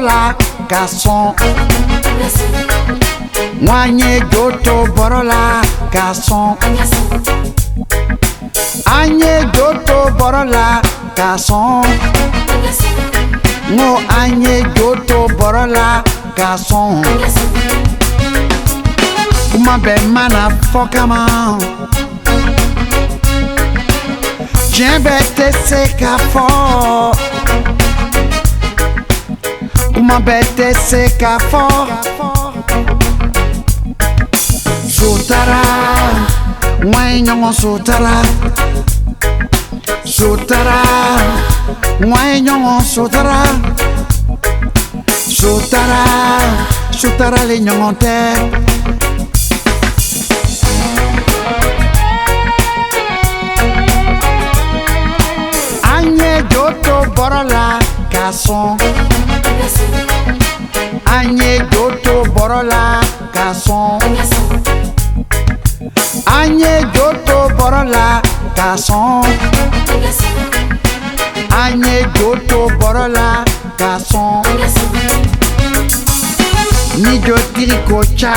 la garçon. anye joto boro garçon. Agne joto borola garçon. Non agne joto Borola, garçon. Kuma be mana m'embêter, c'est fo' Soutara, mwen nyongo soutara Soutara, mwen nyongo soutara Soutara, soutara le nyongo te Anye joto borola kason an ye jo to bɔrɔ la ka sɔn an ye jo to bɔrɔ la ka sɔn an ye jo to bɔrɔ la ka sɔn ni jotigi ko ca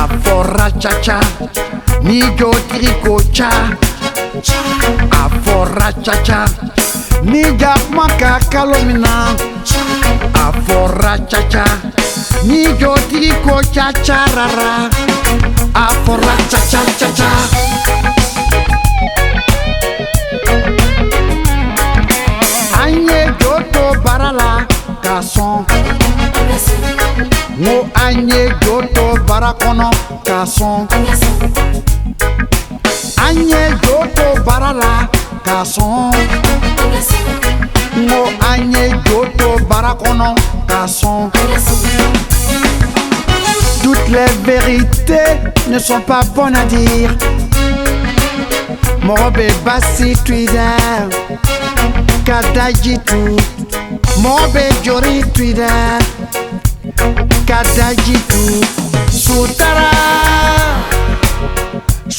a fɔra caca ni jotigi ko ca a fɔra caca. Nija maka kalomina Afora chacha Nijo tiko chacha rara Afora chacha chacha Anye joto barala kason Ngo anye joto barakono kason Anye joto barala kason ko an ye jo to toutes les vérités ne sont pas bonnes à dire mɔgɔ bɛ basi to i da tu mɔgɔ bɛ jori to i da ka tu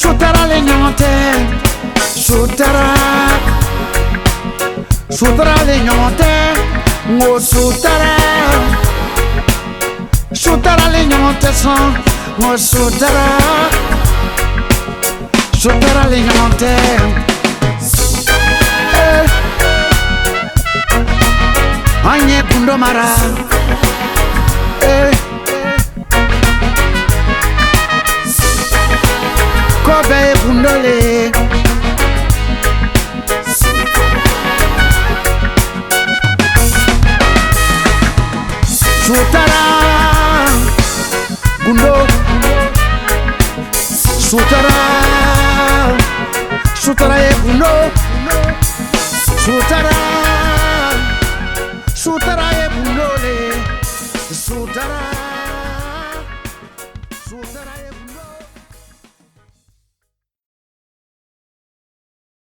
sotara le ɲɔgɔn tɛ sutarali ɲɔgɔn tɛ nko sutara sutarali ɲɔgɔn tɛ sɔn nko sutara sutarali ɲɔgɔn tɛ eh. an ye gundo mara eh. le sutara gundo sutara sutara e gundo